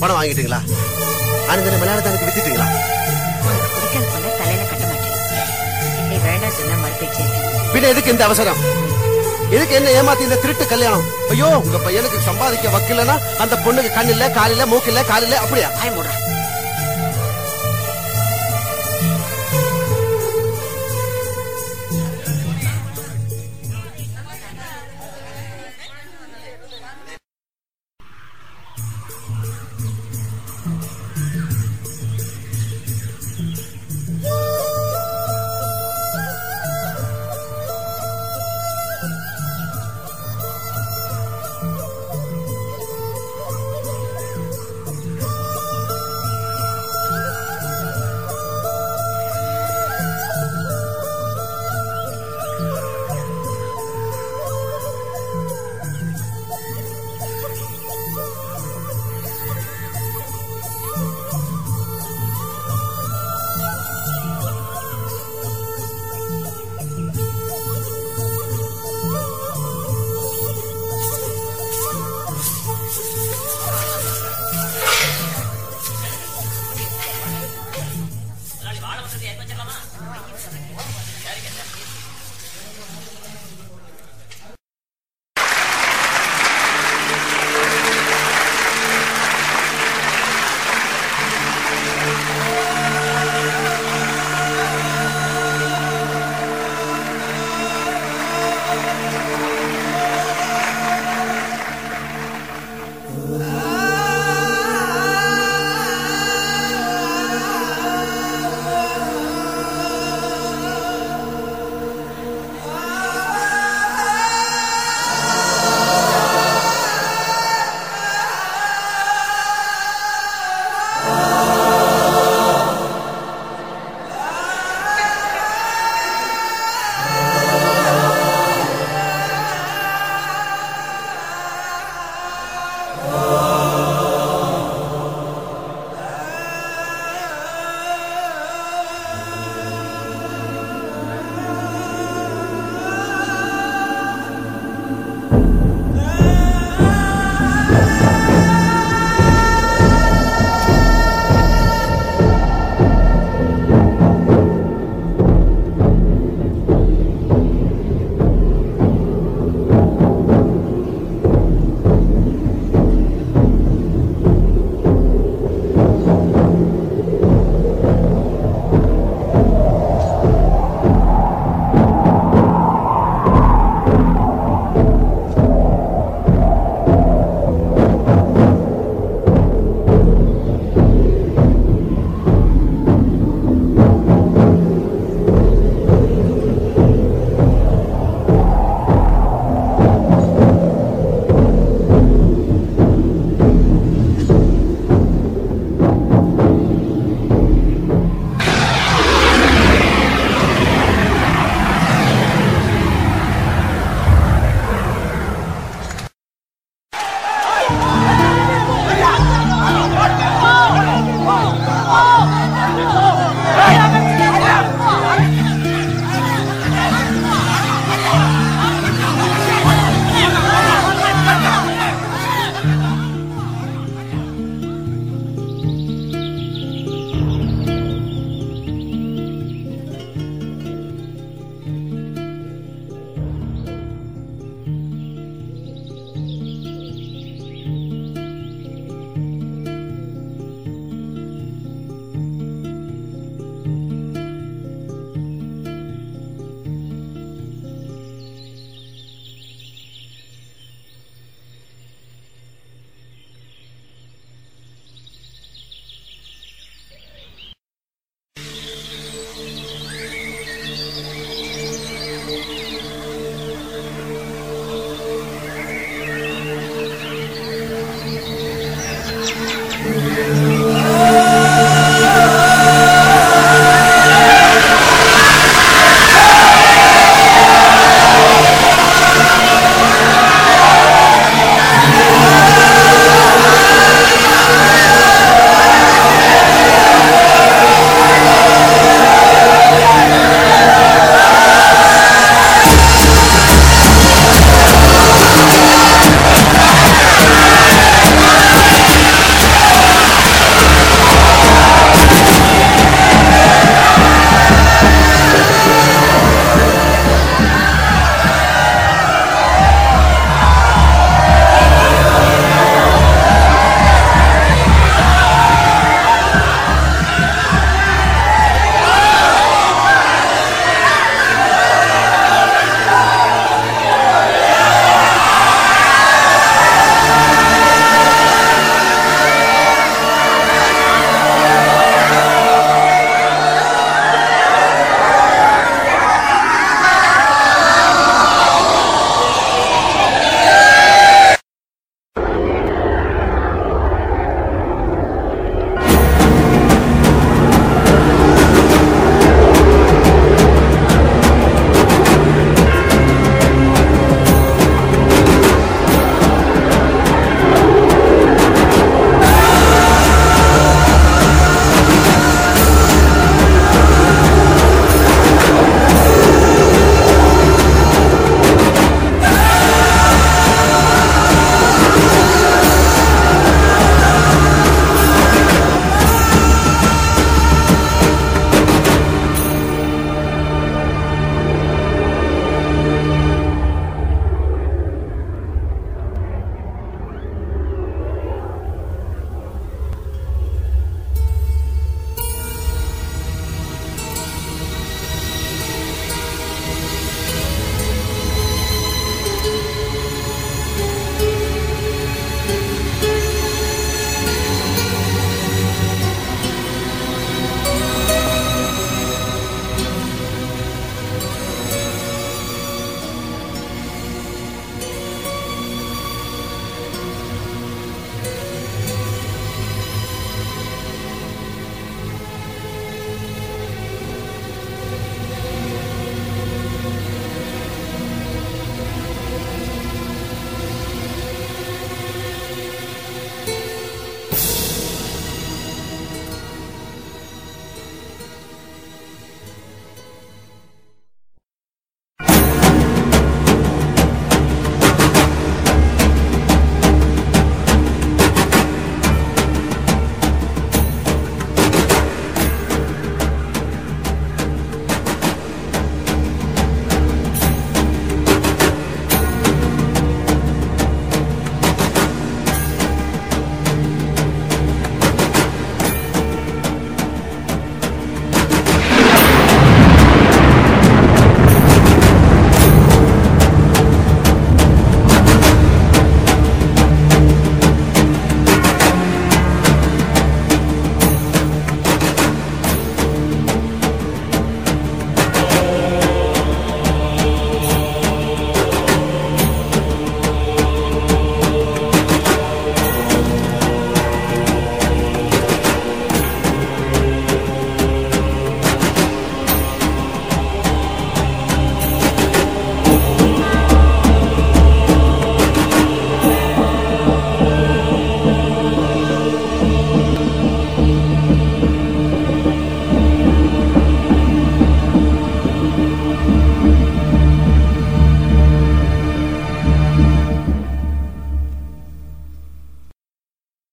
பணம் வாங்கிட்டீங்களா? ஆனந்தன மலையாளத்தானுக்கு வித்துட்டீங்களா? உனக்கு பிடிக்காத தலையில கட்ட மாட்டேன். நீ வேண்டாம் சொன்னா மறுபேச்சு பின்ன எதுக்கு இந்த அவசரம்? எதுக்கு என்ன ஏமாத்தி இந்த திருட்டு கல்யாணம்? ஐயோ உங்க பையனுக்கு சம்பாதிக்க வக்கலன்னா அந்த பொண்ணுக்கு கண்ணில்ல இல்ல மூக்கில மூக்கில்ல காலில்ல அப்படியா? ஆய மூடுறேன்